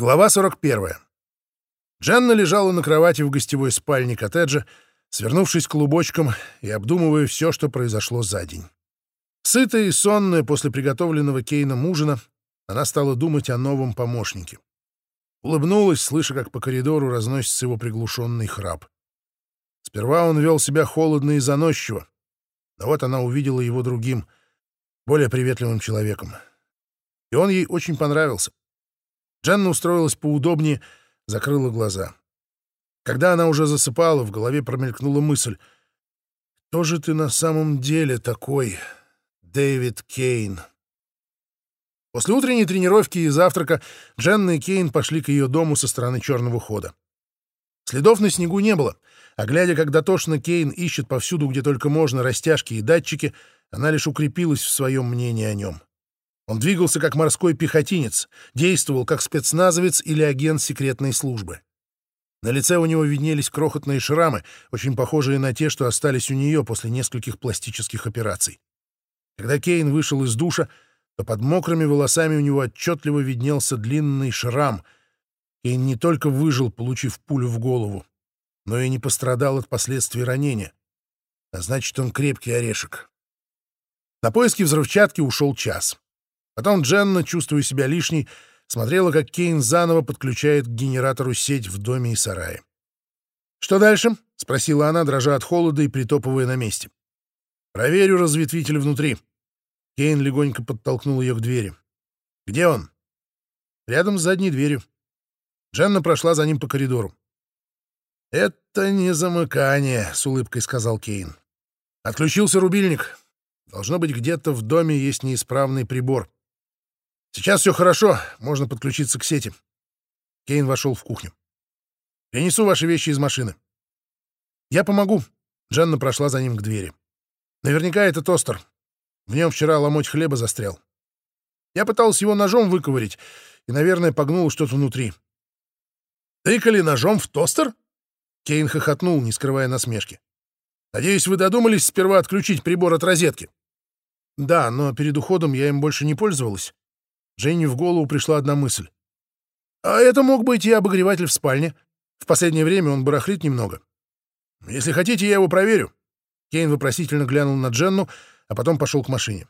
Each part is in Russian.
Глава 41. Дженна лежала на кровати в гостевой спальне коттеджа, свернувшись клубочком и обдумывая все, что произошло за день. Сытая и сонная после приготовленного Кейном ужина, она стала думать о новом помощнике. Улыбнулась, слыша, как по коридору разносится его приглушенный храп. Сперва он вел себя холодно и заносчиво, но вот она увидела его другим, более приветливым человеком. И он ей очень понравился. Дженна устроилась поудобнее, закрыла глаза. Когда она уже засыпала, в голове промелькнула мысль. «Кто же ты на самом деле такой, Дэвид Кейн?» После утренней тренировки и завтрака Дженна и Кейн пошли к ее дому со стороны черного хода. Следов на снегу не было, а глядя, как дотошно Кейн ищет повсюду, где только можно, растяжки и датчики, она лишь укрепилась в своем мнении о нем. Он двигался как морской пехотинец, действовал как спецназовец или агент секретной службы. На лице у него виднелись крохотные шрамы, очень похожие на те, что остались у нее после нескольких пластических операций. Когда Кейн вышел из душа, то под мокрыми волосами у него отчетливо виднелся длинный шрам. Кейн не только выжил, получив пулю в голову, но и не пострадал от последствий ранения. А значит, он крепкий орешек. На поиски взрывчатки ушел час. Потом Дженна, чувствуя себя лишней, смотрела, как Кейн заново подключает к генератору сеть в доме и сарае. «Что дальше?» — спросила она, дрожа от холода и притопывая на месте. «Проверю разветвитель внутри». Кейн легонько подтолкнул ее к двери. «Где он?» «Рядом с задней дверью». Дженна прошла за ним по коридору. «Это не замыкание», — с улыбкой сказал Кейн. «Отключился рубильник. Должно быть, где-то в доме есть неисправный прибор. Сейчас все хорошо, можно подключиться к сети. Кейн вошел в кухню. Принесу ваши вещи из машины. Я помогу. Дженна прошла за ним к двери. Наверняка это тостер. В нем вчера ломоть хлеба застрял. Я пытался его ножом выковырить и, наверное, погнул что-то внутри. «Тыкали ножом в тостер?» Кейн хохотнул, не скрывая насмешки. «Надеюсь, вы додумались сперва отключить прибор от розетки?» «Да, но перед уходом я им больше не пользовалась. Жене в голову пришла одна мысль. А это мог быть и обогреватель в спальне. В последнее время он барахлит немного. Если хотите, я его проверю. Кейн вопросительно глянул на Дженну, а потом пошел к машине.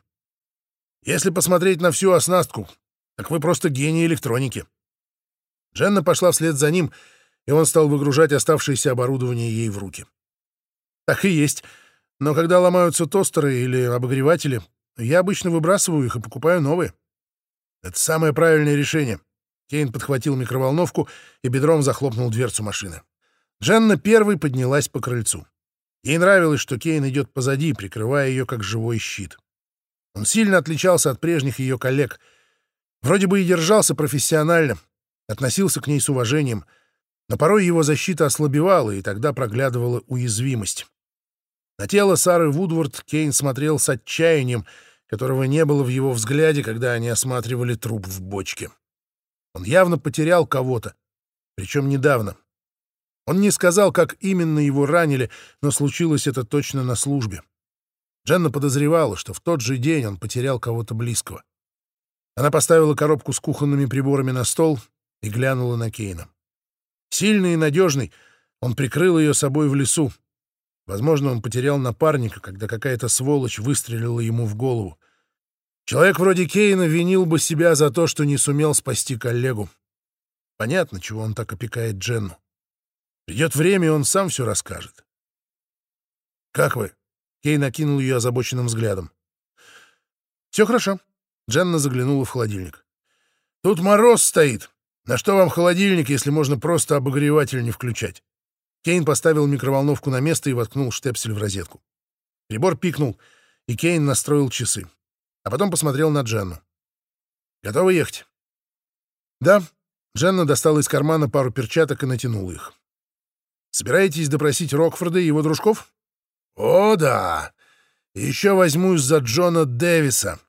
Если посмотреть на всю оснастку, так вы просто гений электроники. Дженна пошла вслед за ним, и он стал выгружать оставшееся оборудование ей в руки. Так и есть. Но когда ломаются тостеры или обогреватели, я обычно выбрасываю их и покупаю новые. Это самое правильное решение. Кейн подхватил микроволновку и бедром захлопнул дверцу машины. Дженна первой поднялась по крыльцу. Ей нравилось, что Кейн идет позади, прикрывая ее как живой щит. Он сильно отличался от прежних ее коллег. Вроде бы и держался профессионально, относился к ней с уважением, но порой его защита ослабевала, и тогда проглядывала уязвимость. На тело Сары Вудворд Кейн смотрел с отчаянием — которого не было в его взгляде, когда они осматривали труп в бочке. Он явно потерял кого-то, причем недавно. Он не сказал, как именно его ранили, но случилось это точно на службе. Дженна подозревала, что в тот же день он потерял кого-то близкого. Она поставила коробку с кухонными приборами на стол и глянула на Кейна. Сильный и надежный, он прикрыл ее собой в лесу, Возможно, он потерял напарника, когда какая-то сволочь выстрелила ему в голову. Человек вроде Кейна винил бы себя за то, что не сумел спасти коллегу. Понятно, чего он так опекает Дженну. Придет время, и он сам все расскажет. «Как вы?» — Кейн окинул ее озабоченным взглядом. «Все хорошо». Дженна заглянула в холодильник. «Тут мороз стоит. На что вам холодильник, если можно просто обогреватель не включать?» Кейн поставил микроволновку на место и воткнул штепсель в розетку. Прибор пикнул, и Кейн настроил часы. А потом посмотрел на Дженну. «Готовы ехать?» «Да». Дженна достала из кармана пару перчаток и натянула их. «Собираетесь допросить Рокфорда и его дружков?» «О, да! еще возьмусь за Джона Дэвиса.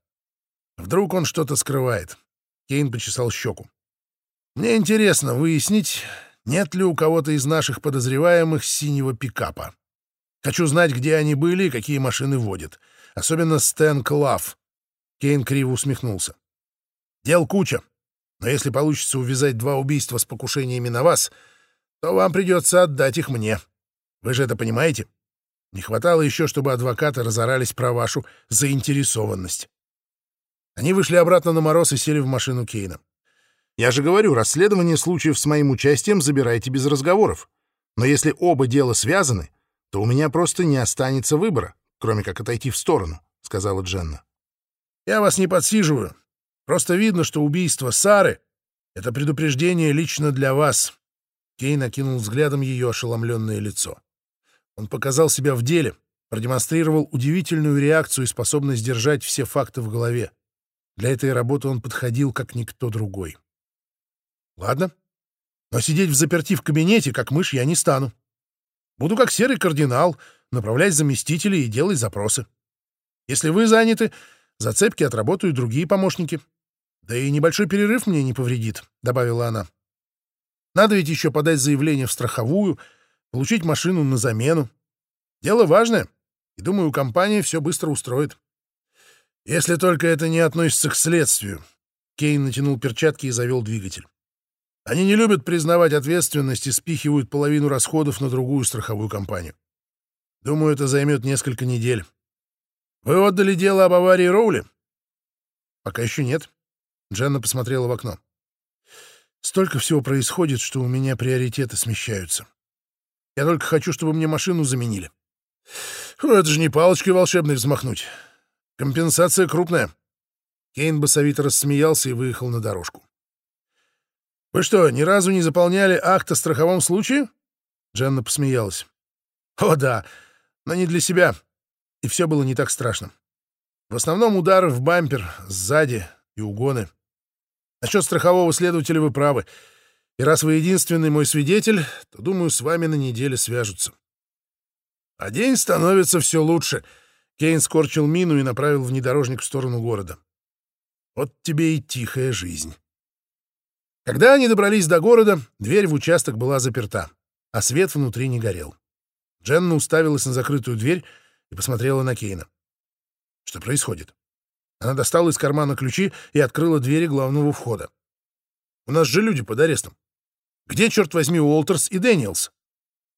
Вдруг он что-то скрывает». Кейн почесал щеку. «Мне интересно выяснить, нет ли у кого-то из наших подозреваемых синего пикапа. Хочу знать, где они были и какие машины водят. Особенно Стэн Клав. Кейн криво усмехнулся. Дел куча. Но если получится увязать два убийства с покушениями на вас, то вам придется отдать их мне. Вы же это понимаете? Не хватало еще, чтобы адвокаты разорались про вашу заинтересованность. Они вышли обратно на мороз и сели в машину Кейна. Я же говорю, расследование случаев с моим участием забирайте без разговоров. Но если оба дела связаны, то у меня просто не останется выбора, кроме как отойти в сторону, — сказала Дженна. Я вас не подсиживаю. Просто видно, что убийство Сары — это предупреждение лично для вас. Кейн окинул взглядом ее ошеломленное лицо. Он показал себя в деле, продемонстрировал удивительную реакцию и способность держать все факты в голове. Для этой работы он подходил, как никто другой. Ладно, но сидеть в заперти в кабинете, как мышь, я не стану. Буду как серый кардинал, направлять заместителей и делать запросы. Если вы заняты, зацепки отработают другие помощники. Да и небольшой перерыв мне не повредит, — добавила она. Надо ведь еще подать заявление в страховую, получить машину на замену. Дело важное, и, думаю, компания все быстро устроит. Если только это не относится к следствию. Кейн натянул перчатки и завел двигатель. Они не любят признавать ответственность и спихивают половину расходов на другую страховую компанию. Думаю, это займет несколько недель. Вы отдали дело об аварии Роули? Пока еще нет. Дженна посмотрела в окно. Столько всего происходит, что у меня приоритеты смещаются. Я только хочу, чтобы мне машину заменили. Фу, это же не палочкой волшебной взмахнуть. Компенсация крупная. Кейн басовито рассмеялся и выехал на дорожку. «Вы что, ни разу не заполняли акт о страховом случае?» Дженна посмеялась. «О, да, но не для себя. И все было не так страшно. В основном удары в бампер, сзади и угоны. Насчет страхового следователя вы правы. И раз вы единственный мой свидетель, то, думаю, с вами на неделе свяжутся. А день становится все лучше. Кейн скорчил мину и направил внедорожник в сторону города. Вот тебе и тихая жизнь. Когда они добрались до города, дверь в участок была заперта, а свет внутри не горел. Дженна уставилась на закрытую дверь и посмотрела на Кейна. Что происходит? Она достала из кармана ключи и открыла двери главного входа. «У нас же люди под арестом. Где, черт возьми, Уолтерс и Дэниелс?»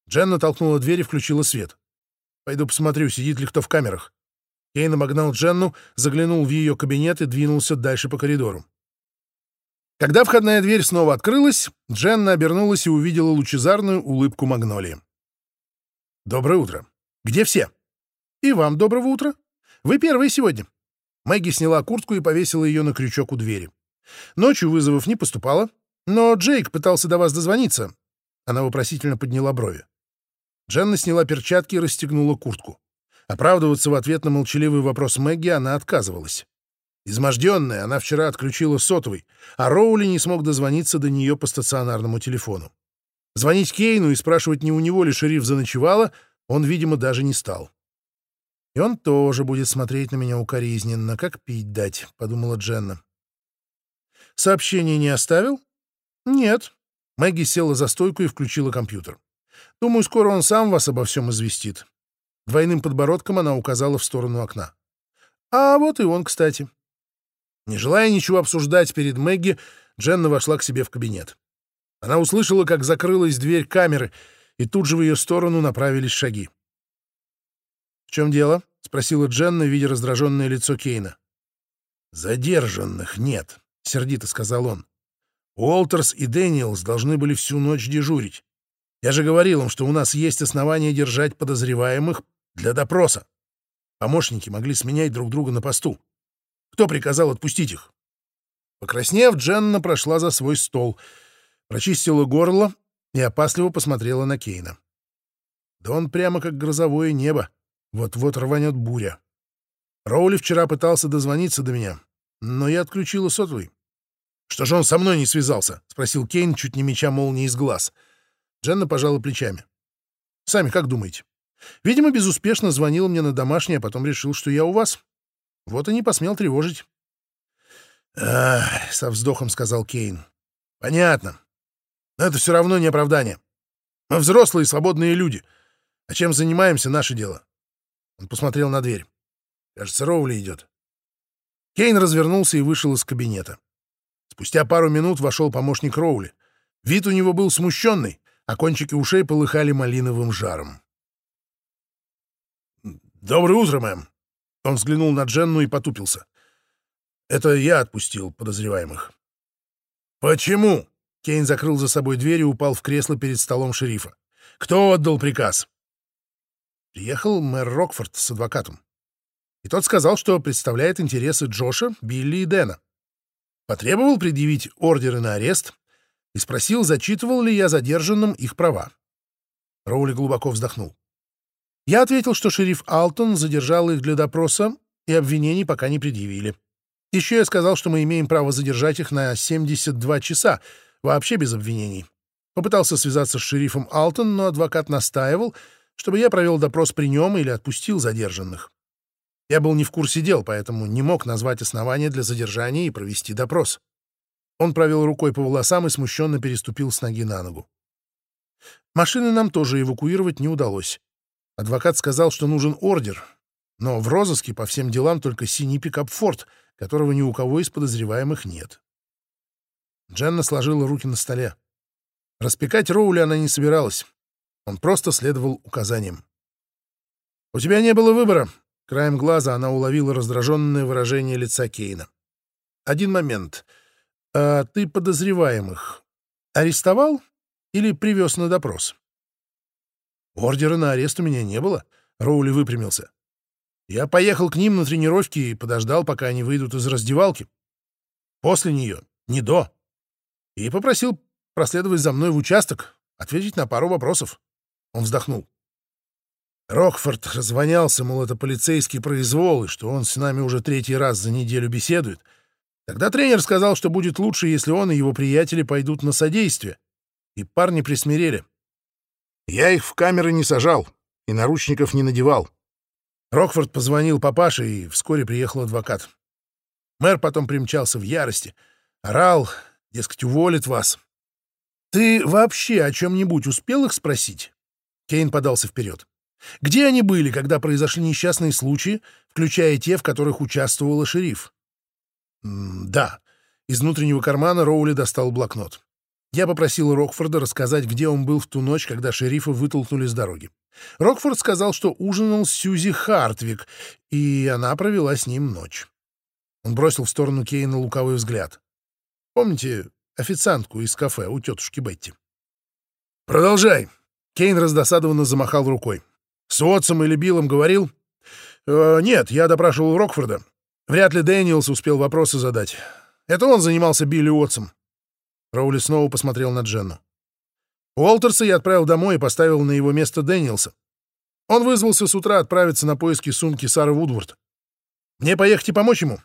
Дженна толкнула дверь и включила свет. «Пойду посмотрю, сидит ли кто в камерах». Кейн обогнал Дженну, заглянул в ее кабинет и двинулся дальше по коридору. Когда входная дверь снова открылась, Дженна обернулась и увидела лучезарную улыбку Магнолии. «Доброе утро. Где все?» «И вам доброго утра. Вы первые сегодня». Мэгги сняла куртку и повесила ее на крючок у двери. Ночью вызовов не поступало, но Джейк пытался до вас дозвониться. Она вопросительно подняла брови. Дженна сняла перчатки и расстегнула куртку. Оправдываться в ответ на молчаливый вопрос Мэгги она отказывалась. Изможденная, она вчера отключила сотовый, а Роули не смог дозвониться до нее по стационарному телефону. Звонить Кейну и спрашивать, не у него ли шериф заночевала, он, видимо, даже не стал. «И он тоже будет смотреть на меня укоризненно, как пить дать», — подумала Дженна. «Сообщение не оставил?» «Нет». Мэгги села за стойку и включила компьютер. «Думаю, скоро он сам вас обо всем известит». Двойным подбородком она указала в сторону окна. «А вот и он, кстати». Не желая ничего обсуждать перед Мэгги, Дженна вошла к себе в кабинет. Она услышала, как закрылась дверь камеры, и тут же в ее сторону направились шаги. «В чем дело?» — спросила Дженна, видя раздраженное лицо Кейна. «Задержанных нет», — сердито сказал он. «Уолтерс и Дэниелс должны были всю ночь дежурить. Я же говорил им, что у нас есть основания держать подозреваемых для допроса. Помощники могли сменять друг друга на посту. Кто приказал отпустить их? Покраснев, Дженна прошла за свой стол, прочистила горло и опасливо посмотрела на Кейна. Да он прямо как грозовое небо. Вот-вот рванет буря. Роули вчера пытался дозвониться до меня, но я отключила сотовый. «Что же он со мной не связался?» — спросил Кейн, чуть не меча молнии из глаз. Дженна пожала плечами. «Сами как думаете?» «Видимо, безуспешно звонил мне на домашний, а потом решил, что я у вас. Вот и не посмел тревожить. Со вздохом сказал Кейн. «Понятно. Но это все равно не оправдание. Мы взрослые свободные люди. А чем занимаемся — наше дело». Он посмотрел на дверь. «Кажется, Роули идет». Кейн развернулся и вышел из кабинета. Спустя пару минут вошел помощник Роули. Вид у него был смущенный, а кончики ушей полыхали малиновым жаром. «Доброе утро, мэм!» Он взглянул на Дженну и потупился. «Это я отпустил подозреваемых». «Почему?» Кейн закрыл за собой дверь и упал в кресло перед столом шерифа. «Кто отдал приказ?» Приехал мэр Рокфорд с адвокатом. И тот сказал, что представляет интересы Джоша, Билли и Дэна. Потребовал предъявить ордеры на арест и спросил, зачитывал ли я задержанным их права. Роули глубоко вздохнул. Я ответил, что шериф Алтон задержал их для допроса, и обвинений пока не предъявили. Еще я сказал, что мы имеем право задержать их на 72 часа, вообще без обвинений. Попытался связаться с шерифом Алтон, но адвокат настаивал, чтобы я провел допрос при нем или отпустил задержанных. Я был не в курсе дел, поэтому не мог назвать основания для задержания и провести допрос. Он провел рукой по волосам и смущенно переступил с ноги на ногу. Машины нам тоже эвакуировать не удалось. Адвокат сказал, что нужен ордер, но в розыске по всем делам только синий пикап «Форд», которого ни у кого из подозреваемых нет. Дженна сложила руки на столе. Распекать Роули она не собиралась. Он просто следовал указаниям. «У тебя не было выбора». Краем глаза она уловила раздраженное выражение лица Кейна. «Один момент. А ты подозреваемых арестовал или привез на допрос?» Ордера на арест у меня не было. Роули выпрямился. Я поехал к ним на тренировки и подождал, пока они выйдут из раздевалки. После нее, не до. И попросил проследовать за мной в участок, ответить на пару вопросов. Он вздохнул. Рокфорд развонялся, мол, это полицейский произвол, и что он с нами уже третий раз за неделю беседует. Тогда тренер сказал, что будет лучше, если он и его приятели пойдут на содействие. И парни присмирели. Я их в камеры не сажал и наручников не надевал. Рокфорд позвонил папаше, и вскоре приехал адвокат. Мэр потом примчался в ярости. Орал, дескать, уволит вас. Ты вообще о чем-нибудь успел их спросить? Кейн подался вперед. Где они были, когда произошли несчастные случаи, включая те, в которых участвовала шериф? Да. Из внутреннего кармана Роули достал блокнот. Я попросил Рокфорда рассказать, где он был в ту ночь, когда шерифа вытолкнули с дороги. Рокфорд сказал, что ужинал с Сьюзи Хартвик, и она провела с ним ночь. Он бросил в сторону Кейна лукавый взгляд. Помните официантку из кафе у тетушки Бетти? «Продолжай!» Кейн раздосадованно замахал рукой. «С Уотсом или Биллом говорил?» э, «Нет, я допрашивал Рокфорда. Вряд ли Дэниелс успел вопросы задать. Это он занимался Билли Уотсом. Роули снова посмотрел на Дженну. Уолтерса я отправил домой и поставил на его место Дэниелса. Он вызвался с утра отправиться на поиски сумки Сары Вудворд. Мне поехать и помочь ему.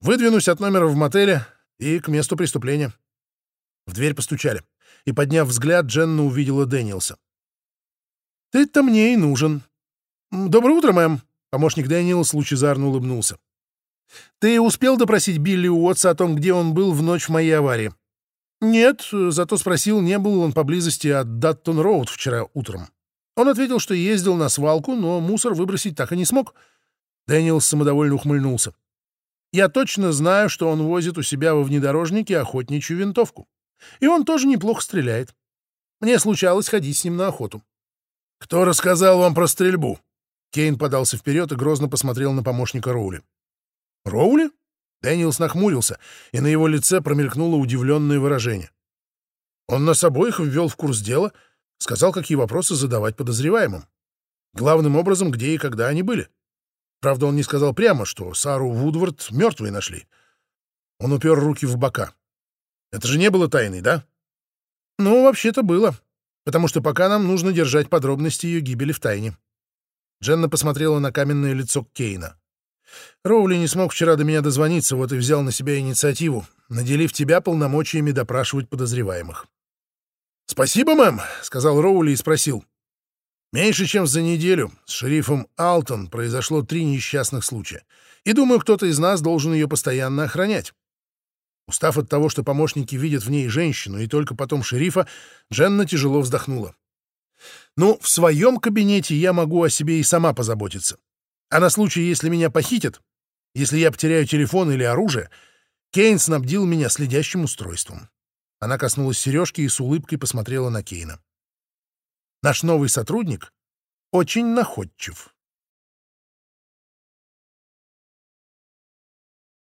Выдвинусь от номера в мотеле и к месту преступления. В дверь постучали, и, подняв взгляд, Дженна увидела Дэниелса. «Ты-то мне и нужен». «Доброе утро, мэм», — помощник Дэниелс лучезарно улыбнулся. «Ты успел допросить Билли Уотса о том, где он был в ночь моей аварии?» «Нет, зато спросил, не был он поблизости от Даттон-Роуд вчера утром. Он ответил, что ездил на свалку, но мусор выбросить так и не смог». Дэниел самодовольно ухмыльнулся. «Я точно знаю, что он возит у себя во внедорожнике охотничью винтовку. И он тоже неплохо стреляет. Мне случалось ходить с ним на охоту». «Кто рассказал вам про стрельбу?» Кейн подался вперед и грозно посмотрел на помощника Роули. «Роули?» Дэниелс нахмурился, и на его лице промелькнуло удивленное выражение. Он нас обоих ввел в курс дела, сказал, какие вопросы задавать подозреваемым. Главным образом, где и когда они были. Правда, он не сказал прямо, что Сару Вудвард мертвой нашли. Он упер руки в бока. Это же не было тайной, да? Ну, вообще-то было, потому что пока нам нужно держать подробности ее гибели в тайне. Дженна посмотрела на каменное лицо Кейна. Роули не смог вчера до меня дозвониться, вот и взял на себя инициативу, наделив тебя полномочиями допрашивать подозреваемых. «Спасибо, мэм», — сказал Роули и спросил. «Меньше чем за неделю с шерифом Алтон произошло три несчастных случая, и думаю, кто-то из нас должен ее постоянно охранять». Устав от того, что помощники видят в ней женщину, и только потом шерифа, Дженна тяжело вздохнула. «Ну, в своем кабинете я могу о себе и сама позаботиться. А на случай, если меня похитят, если я потеряю телефон или оружие, Кейн снабдил меня следящим устройством. Она коснулась сережки и с улыбкой посмотрела на Кейна. Наш новый сотрудник очень находчив.